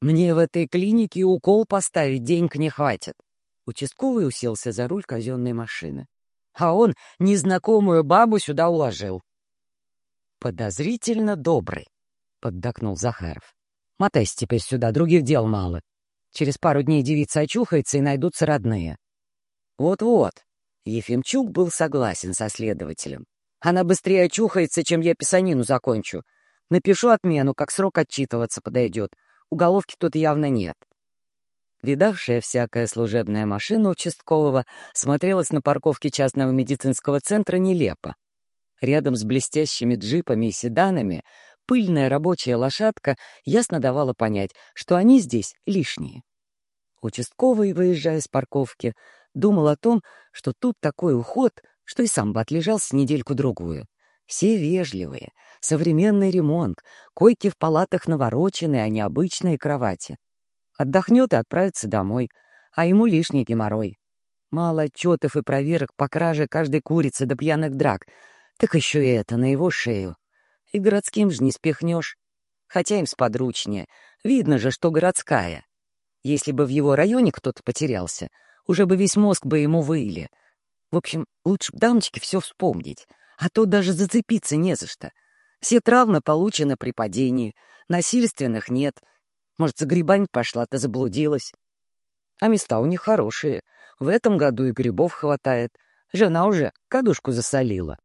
Мне в этой клинике укол поставить денег не хватит. Участковый уселся за руль казенной машины. А он незнакомую бабу сюда уложил. Подозрительно добрый, — поддакнул Захаров. Мотайся теперь сюда, других дел мало. Через пару дней девица очухается и найдутся родные. Вот-вот. Ефимчук был согласен со следователем. Она быстрее очухается, чем я писанину закончу. Напишу отмену, как срок отчитываться подойдет. Уголовки тут явно нет. Видавшая всякая служебная машина участкового смотрелась на парковке частного медицинского центра нелепо. Рядом с блестящими джипами и седанами пыльная рабочая лошадка ясно давала понять, что они здесь лишние. Участковый, выезжая с парковки, думал о том, что тут такой уход, что и сам бы отлежался недельку-другую. Все вежливые, современный ремонт, койки в палатах навороченные, а не обычные кровати. Отдохнет и отправится домой, а ему лишний геморрой. Мало отчетов и проверок по краже каждой курицы до пьяных драк, так еще и это на его шею. И городским же не спихнешь. Хотя им сподручнее. Видно же, что городская. Если бы в его районе кто-то потерялся, уже бы весь мозг бы ему выили. В общем, лучше дамочке все вспомнить, а то даже зацепиться не за что. Все травмы получены при падении, насильственных нет. Может, за грибами пошла-то заблудилась. А места у них хорошие. В этом году и грибов хватает. Жена уже кадушку засолила.